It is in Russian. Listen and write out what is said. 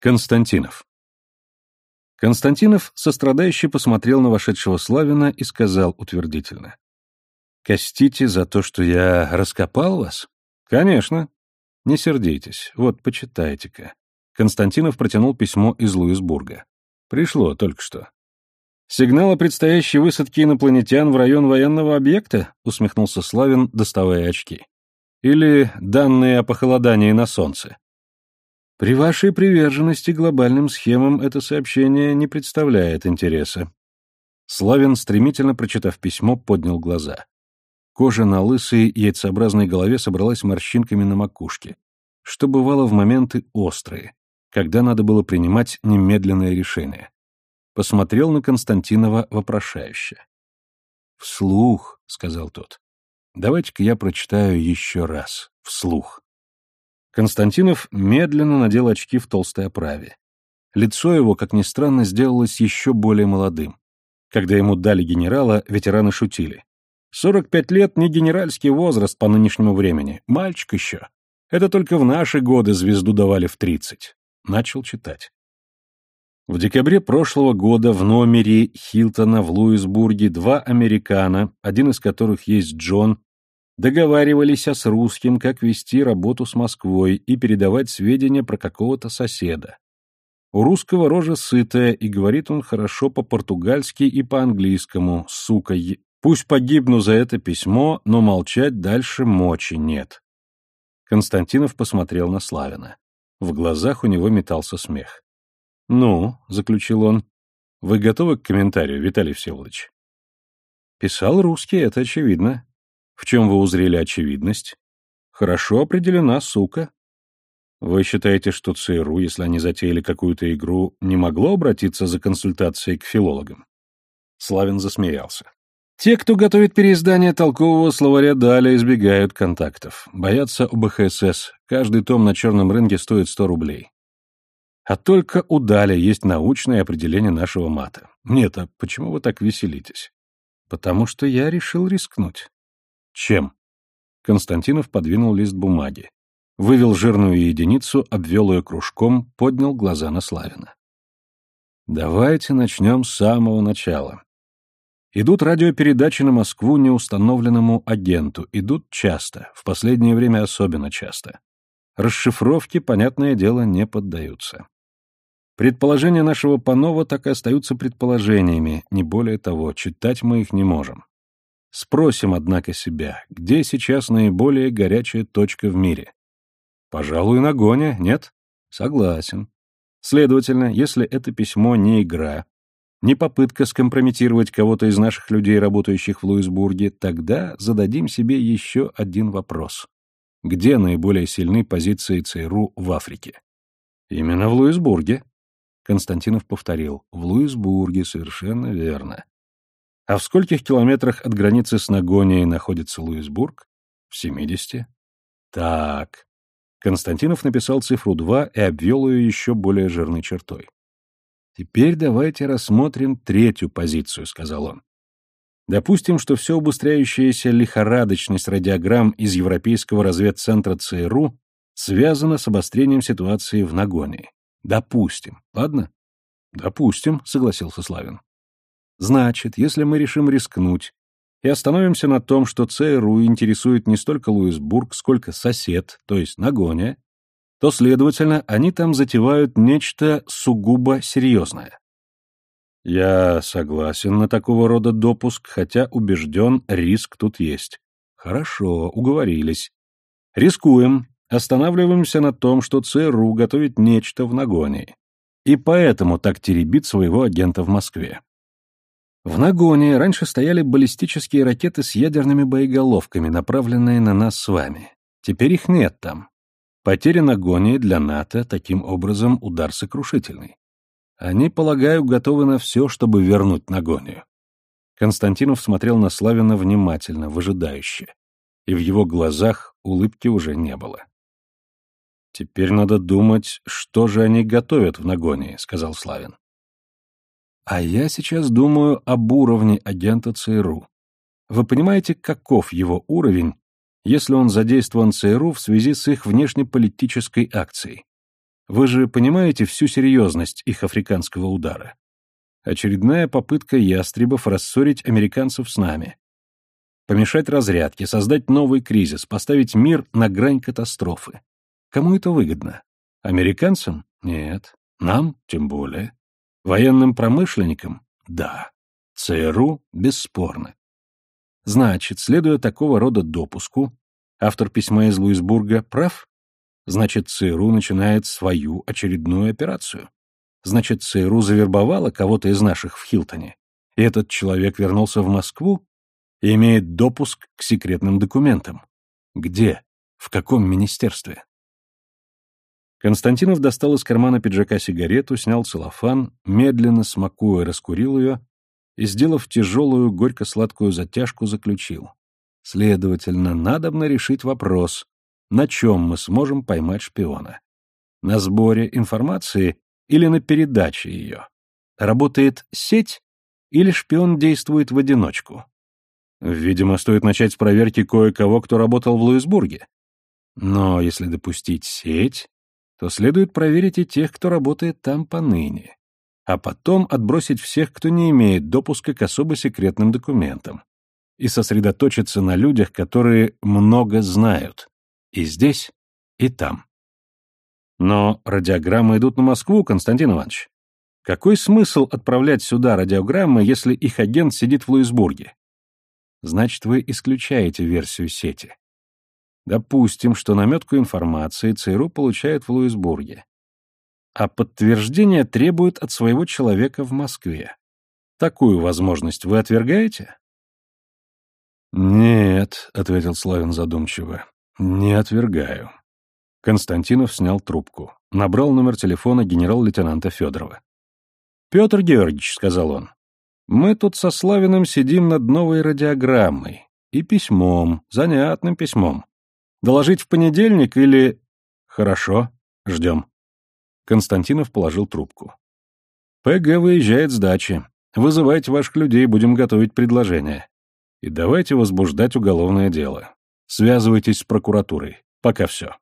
Константинов. Константинов сострадающе посмотрел на вошедшего Славина и сказал утвердительно. «Костите за то, что я раскопал вас?» «Конечно». «Не сердитесь. Вот, почитайте-ка». Константинов протянул письмо из Луисбурга. «Пришло только что». «Сигнал о предстоящей высадке инопланетян в район военного объекта?» — усмехнулся Славин, доставая очки. «Или данные о похолодании на Солнце?» При вашей приверженности глобальным схемам это сообщение не представляет интереса. Славин, стремительно прочитав письмо, поднял глаза. Кожа на лысой яйцеобразной голове собралась морщинками на макушке, что бывало в моменты острые, когда надо было принимать немедленное решение. Посмотрел на Константинова вопрошающе. «Вслух», — сказал тот. «Давайте-ка я прочитаю еще раз, вслух». Константинов медленно надел очки в толстой оправе. Лицо его, как ни странно, сделалось еще более молодым. Когда ему дали генерала, ветераны шутили. «Сорок пять лет — не генеральский возраст по нынешнему времени. Мальчик еще. Это только в наши годы звезду давали в тридцать». Начал читать. В декабре прошлого года в номере Хилтона в Луисбурге два американо, один из которых есть Джон, договаривались с русским, как вести работу с Москвой и передавать сведения про какого-то соседа. У русского рожа сытая, и говорит он хорошо по-португальски и по-английскому, сука, пусть погибну за это письмо, но молчать дальше мочи нет. Константинов посмотрел на Славина. В глазах у него метался смех. «Ну», — заключил он, — «вы готовы к комментарию, Виталий Всеволодович?» «Писал русский, это очевидно. В чем вы узрели очевидность? Хорошо определена сука. Вы считаете, что ЦРУ, если они затеяли какую-то игру, не могло обратиться за консультацией к филологам? Славин засмеялся. Те, кто готовит переиздание толкового словаря Даля, избегают контактов. Боятся ОБХСС. Каждый том на черном рынке стоит 100 рублей. А только у Даля есть научное определение нашего мата. Нет, а почему вы так веселитесь? Потому что я решил рискнуть. Чем? Константинов подвинул лист бумаги. Вывел жирную единицу, обвел ее кружком, поднял глаза на Славина. Давайте начнем с самого начала. Идут радиопередачи на Москву неустановленному агенту. Идут часто, в последнее время особенно часто. Расшифровки, понятное дело, не поддаются. Предположения нашего Панова так и остаются предположениями, не более того, читать мы их не можем. Спросим, однако, себя, где сейчас наиболее горячая точка в мире? Пожалуй, на гоне, нет? Согласен. Следовательно, если это письмо не игра, не попытка скомпрометировать кого-то из наших людей, работающих в Луисбурге, тогда зададим себе еще один вопрос. Где наиболее сильны позиции ЦРУ в Африке? Именно в Луисбурге. Константинов повторил. В Луисбурге, совершенно верно. А в скольких километрах от границы с Нагонией находится Луисбург? В 70. Так. Константинов написал цифру 2 и обвел ее еще более жирной чертой. «Теперь давайте рассмотрим третью позицию», — сказал он. Допустим, что все убыстряющаяся лихорадочность радиограмм из Европейского разведцентра ЦРУ связана с обострением ситуации в Нагонии. Допустим. Ладно? Допустим, согласился Славин. Значит, если мы решим рискнуть и остановимся на том, что ЦРУ интересует не столько Луисбург, сколько сосед, то есть Нагоня, то, следовательно, они там затевают нечто сугубо серьезное. Я согласен на такого рода допуск, хотя убежден, риск тут есть. Хорошо, уговорились. Рискуем, останавливаемся на том, что ЦРУ готовит нечто в Нагоне, и поэтому так теребит своего агента в Москве. В Нагоне раньше стояли баллистические ракеты с ядерными боеголовками, направленные на нас с вами. Теперь их нет там. Потеря Нагони для НАТО таким образом удар сокрушительный. Они, полагаю, готовы на все, чтобы вернуть Нагонию. Константинов смотрел на Славина внимательно, выжидающе. И в его глазах улыбки уже не было. «Теперь надо думать, что же они готовят в Нагонии», — сказал Славин. А я сейчас думаю об уровне агента ЦРУ. Вы понимаете, каков его уровень, если он задействован ЦРУ в связи с их внешнеполитической акцией? Вы же понимаете всю серьезность их африканского удара? Очередная попытка ястребов рассорить американцев с нами. Помешать разрядке, создать новый кризис, поставить мир на грань катастрофы. Кому это выгодно? Американцам? Нет. Нам? Тем более. Военным промышленникам? Да. ЦРУ? Бесспорно. Значит, следуя такого рода допуску, автор письма из Луисбурга прав? Значит, ЦРУ начинает свою очередную операцию. Значит, ЦРУ завербовала кого-то из наших в Хилтоне. И этот человек вернулся в Москву и имеет допуск к секретным документам. Где? В каком министерстве? Константинов достал из кармана пиджака сигарету, снял целлофан, медленно смакуя, раскурил ее и, сделав тяжелую, горько-сладкую затяжку, заключил. Следовательно, надобно решить вопрос, на чем мы сможем поймать шпиона. На сборе информации или на передаче ее? Работает сеть или шпион действует в одиночку? Видимо, стоит начать с проверки кое-кого, кто работал в Луисбурге. Но если допустить сеть, то следует проверить и тех, кто работает там поныне, а потом отбросить всех, кто не имеет допуска к особо секретным документам, и сосредоточиться на людях, которые много знают, и здесь, и там. Но радиограммы идут на Москву, Константин Иванович. Какой смысл отправлять сюда радиограммы, если их агент сидит в Луисбурге? Значит, вы исключаете версию сети. Допустим, что наметку информации ЦРУ получает в Луисбурге. А подтверждение требует от своего человека в Москве. Такую возможность вы отвергаете? «Нет», — ответил Славин задумчиво, — «не отвергаю». Константинов снял трубку. Набрал номер телефона генерал-лейтенанта Федорова. «Петр Георгиевич», — сказал он, — «мы тут со Славиным сидим над новой радиограммой и письмом, занятным письмом. Доложить в понедельник или... Хорошо, ждем. Константинов положил трубку. ПГ выезжает с дачи. Вызывайте ваших людей, будем готовить предложение. И давайте возбуждать уголовное дело. Связывайтесь с прокуратурой. Пока все.